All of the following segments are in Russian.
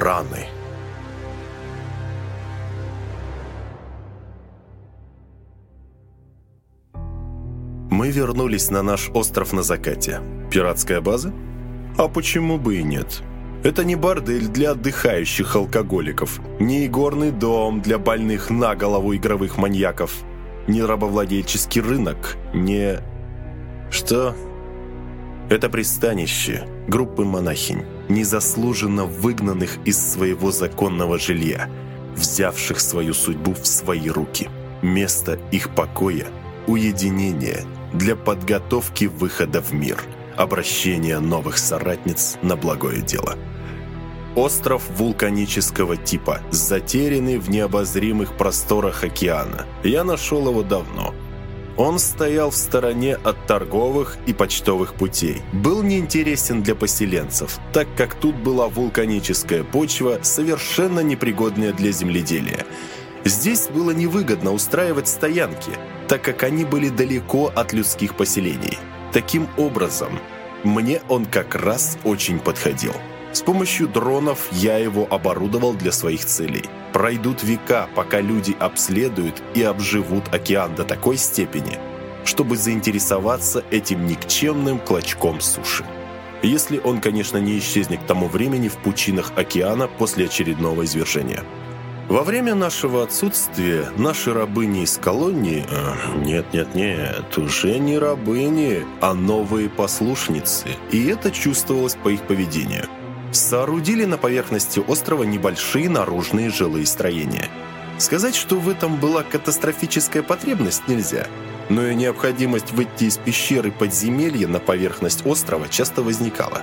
раны. Мы вернулись на наш остров на закате. Пиратская база? А почему бы и нет? Это не бордель для отдыхающих алкоголиков, не игорный дом для больных на голову игровых маньяков, не рабовладельческий рынок, не... Что? Это пристанище группы монахинь, незаслуженно выгнанных из своего законного жилья, взявших свою судьбу в свои руки. Место их покоя, уединения для подготовки выхода в мир, обращения новых соратниц на благое дело. Остров вулканического типа, затерянный в необозримых просторах океана. Я нашел его давно. Он стоял в стороне от торговых и почтовых путей. Был неинтересен для поселенцев, так как тут была вулканическая почва, совершенно непригодная для земледелия. Здесь было невыгодно устраивать стоянки, так как они были далеко от людских поселений. Таким образом, мне он как раз очень подходил. С помощью дронов я его оборудовал для своих целей. Пройдут века, пока люди обследуют и обживут океан до такой степени, чтобы заинтересоваться этим никчемным клочком суши. Если он, конечно, не исчезнет к тому времени в пучинах океана после очередного извержения. Во время нашего отсутствия наши рабыни из колонии... Нет-нет-нет, э, уже не рабыни, а новые послушницы. И это чувствовалось по их поведению – соорудили на поверхности острова небольшие наружные жилые строения. Сказать, что в этом была катастрофическая потребность, нельзя. Но и необходимость выйти из пещеры подземелья на поверхность острова часто возникала.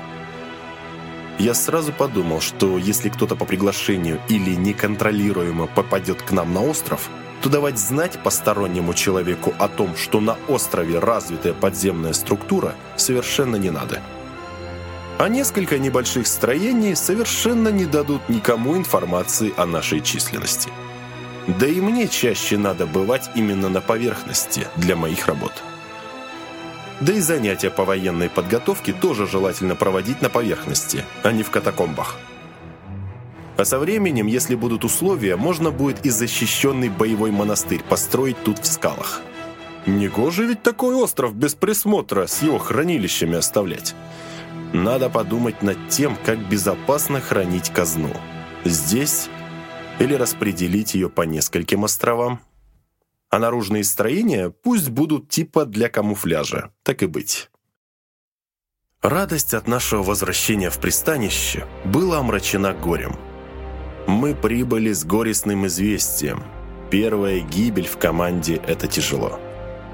Я сразу подумал, что если кто-то по приглашению или неконтролируемо попадет к нам на остров, то давать знать постороннему человеку о том, что на острове развитая подземная структура, совершенно не надо а несколько небольших строений совершенно не дадут никому информации о нашей численности. Да и мне чаще надо бывать именно на поверхности для моих работ. Да и занятия по военной подготовке тоже желательно проводить на поверхности, а не в катакомбах. А со временем, если будут условия, можно будет и защищенный боевой монастырь построить тут в скалах. Негоже ведь такой остров без присмотра с его хранилищами оставлять. Надо подумать над тем, как безопасно хранить казну. Здесь или распределить ее по нескольким островам. А наружные строения пусть будут типа для камуфляжа, так и быть. Радость от нашего возвращения в пристанище была омрачена горем. Мы прибыли с горестным известием. Первая гибель в команде – это тяжело.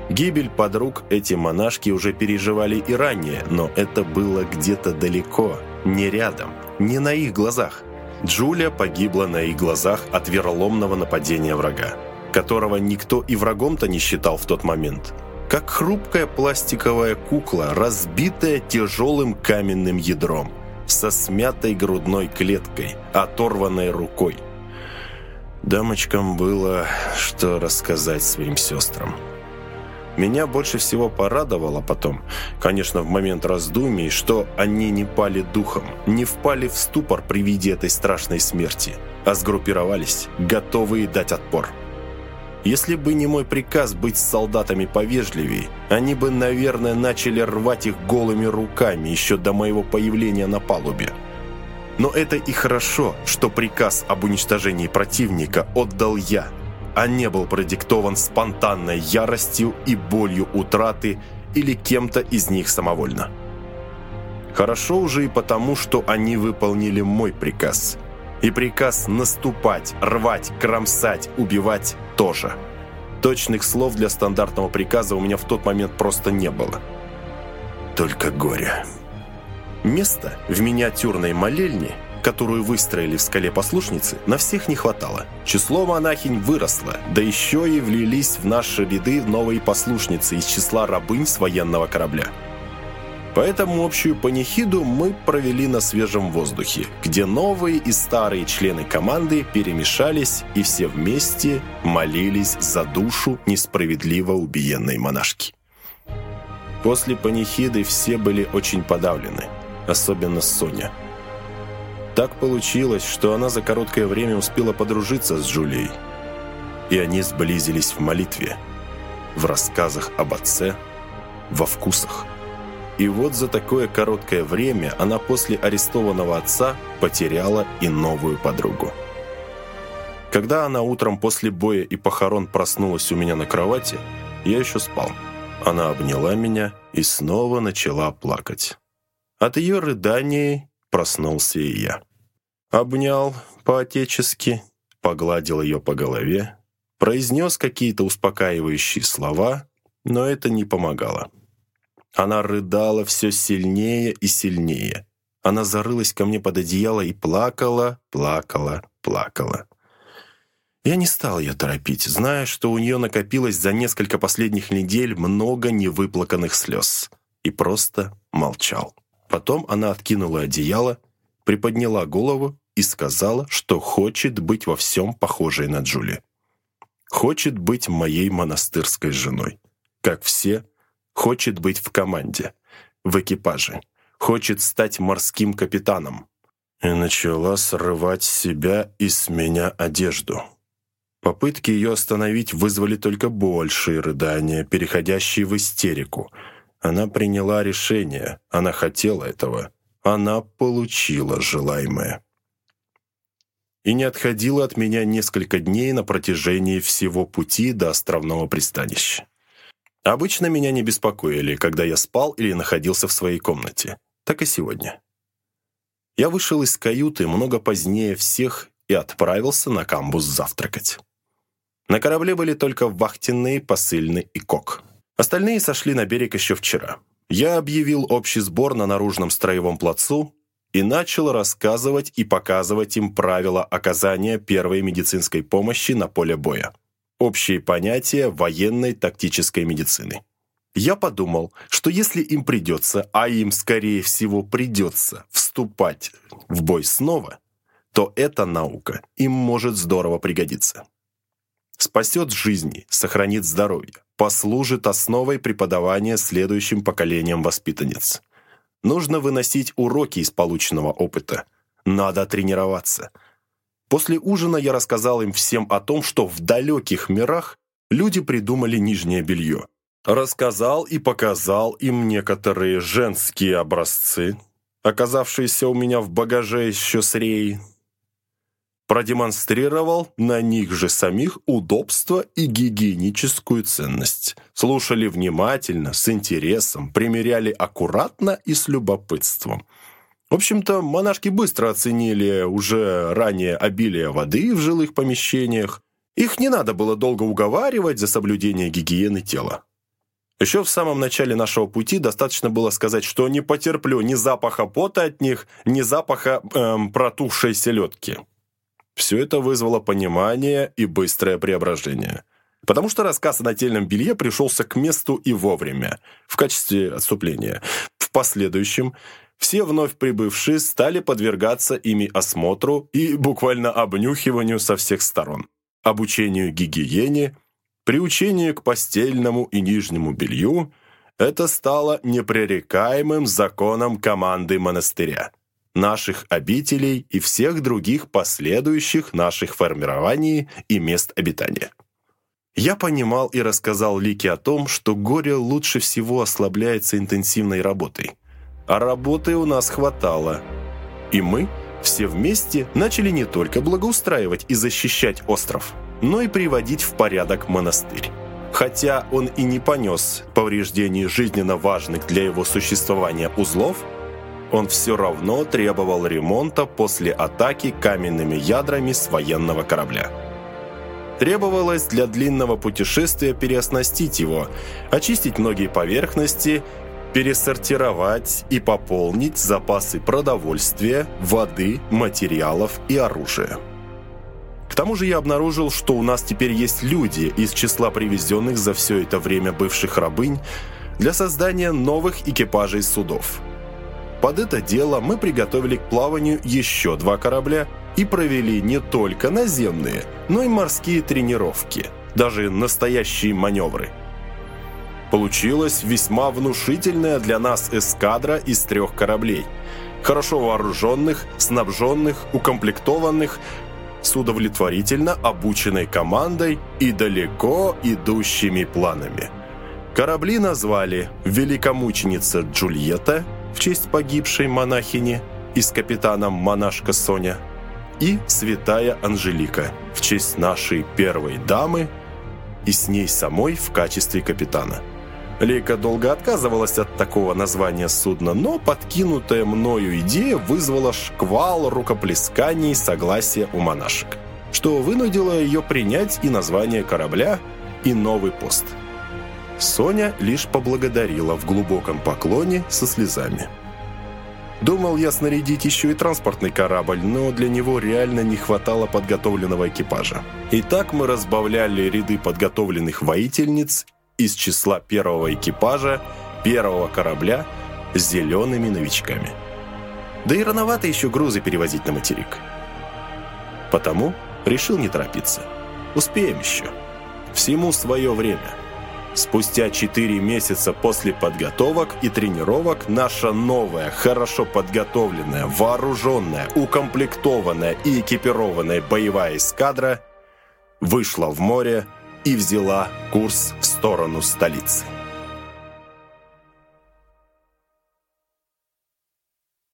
Гибель подруг эти монашки уже переживали и ранее, но это было где-то далеко, не рядом, не на их глазах. Джулия погибла на их глазах от вероломного нападения врага, которого никто и врагом-то не считал в тот момент. Как хрупкая пластиковая кукла, разбитая тяжелым каменным ядром, со смятой грудной клеткой, оторванной рукой. Дамочкам было что рассказать своим сестрам. Меня больше всего порадовало потом, конечно, в момент раздумий, что они не пали духом, не впали в ступор при виде этой страшной смерти, а сгруппировались, готовые дать отпор. Если бы не мой приказ быть с солдатами повежливее, они бы, наверное, начали рвать их голыми руками еще до моего появления на палубе. Но это и хорошо, что приказ об уничтожении противника отдал я – а не был продиктован спонтанной яростью и болью утраты или кем-то из них самовольно. Хорошо уже и потому, что они выполнили мой приказ. И приказ наступать, рвать, кромсать, убивать тоже. Точных слов для стандартного приказа у меня в тот момент просто не было. Только горе. Место в миниатюрной молельне – которую выстроили в скале послушницы, на всех не хватало. Число монахинь выросло, да еще и влились в наши ряды новые послушницы из числа рабынь с военного корабля. Поэтому общую панихиду мы провели на свежем воздухе, где новые и старые члены команды перемешались и все вместе молились за душу несправедливо убиенной монашки. После панихиды все были очень подавлены, особенно Соня – Так получилось, что она за короткое время успела подружиться с Джулией. И они сблизились в молитве, в рассказах об отце, во вкусах. И вот за такое короткое время она после арестованного отца потеряла и новую подругу. Когда она утром после боя и похорон проснулась у меня на кровати, я еще спал. Она обняла меня и снова начала плакать. От ее рыданий проснулся и я. Обнял по-отечески, погладил ее по голове, произнес какие-то успокаивающие слова, но это не помогало. Она рыдала все сильнее и сильнее. Она зарылась ко мне под одеяло и плакала, плакала, плакала. Я не стал ее торопить, зная, что у нее накопилось за несколько последних недель много невыплаканных слез, и просто молчал. Потом она откинула одеяло, приподняла голову и сказала, что хочет быть во всем похожей на Джули. Хочет быть моей монастырской женой. Как все, хочет быть в команде, в экипаже. Хочет стать морским капитаном. И начала срывать себя и с меня одежду. Попытки ее остановить вызвали только большие рыдания, переходящие в истерику — она приняла решение, она хотела этого. Она получила желаемое. И не отходила от меня несколько дней на протяжении всего пути до островного пристанища. Обычно меня не беспокоили, когда я спал или находился в своей комнате. Так и сегодня. Я вышел из каюты много позднее всех и отправился на камбус завтракать. На корабле были только вахтенные, посыльный и кок. Остальные сошли на берег еще вчера. Я объявил общий сбор на наружном строевом плацу и начал рассказывать и показывать им правила оказания первой медицинской помощи на поле боя. Общие понятия военной тактической медицины. Я подумал, что если им придется, а им, скорее всего, придется вступать в бой снова, то эта наука им может здорово пригодиться. Спасет жизни, сохранит здоровье, послужит основой преподавания следующим поколениям воспитанниц. Нужно выносить уроки из полученного опыта. Надо тренироваться. После ужина я рассказал им всем о том, что в далеких мирах люди придумали нижнее белье. Рассказал и показал им некоторые женские образцы, оказавшиеся у меня в багаже еще с Реей, продемонстрировал на них же самих удобство и гигиеническую ценность. Слушали внимательно, с интересом, примеряли аккуратно и с любопытством. В общем-то, монашки быстро оценили уже ранее обилие воды в жилых помещениях. Их не надо было долго уговаривать за соблюдение гигиены тела. Еще в самом начале нашего пути достаточно было сказать, что не потерплю ни запаха пота от них, ни запаха эм, протухшей селедки. Все это вызвало понимание и быстрое преображение. Потому что рассказ о нательном белье пришелся к месту и вовремя, в качестве отступления. В последующем все вновь прибывшие стали подвергаться ими осмотру и буквально обнюхиванию со всех сторон, обучению гигиене, приучению к постельному и нижнему белью – это стало непререкаемым законом команды монастыря наших обителей и всех других последующих наших формирований и мест обитания. Я понимал и рассказал Лике о том, что горе лучше всего ослабляется интенсивной работой. А работы у нас хватало. И мы все вместе начали не только благоустраивать и защищать остров, но и приводить в порядок монастырь. Хотя он и не понес повреждений жизненно важных для его существования узлов – он все равно требовал ремонта после атаки каменными ядрами с военного корабля. Требовалось для длинного путешествия переоснастить его, очистить многие поверхности, пересортировать и пополнить запасы продовольствия, воды, материалов и оружия. К тому же я обнаружил, что у нас теперь есть люди из числа привезенных за все это время бывших рабынь для создания новых экипажей судов – под это дело мы приготовили к плаванию еще два корабля и провели не только наземные, но и морские тренировки, даже настоящие маневры. Получилась весьма внушительная для нас эскадра из трех кораблей. хорошо вооруженных, снабженных, укомплектованных, с удовлетворительно обученной командой и далеко идущими планами. Корабли назвали «Великомученица Джульетта» в честь погибшей монахини и с капитаном монашка Соня и «Святая Анжелика» в честь нашей первой дамы и с ней самой в качестве капитана. Лейка долго отказывалась от такого названия судна, но подкинутая мною идея вызвала шквал рукоплесканий и согласия у монашек, что вынудило ее принять и название корабля, и новый пост. Соня лишь поблагодарила в глубоком поклоне со слезами. Думал я снарядить еще и транспортный корабль, но для него реально не хватало подготовленного экипажа. И так мы разбавляли ряды подготовленных воительниц из числа первого экипажа первого корабля с зелеными новичками. Да и рановато еще грузы перевозить на материк. Потому решил не торопиться. Успеем еще. Всему свое время – Спустя 4 месяца после подготовок и тренировок наша новая, хорошо подготовленная, вооруженная, укомплектованная и экипированная боевая эскадра вышла в море и взяла курс в сторону столицы.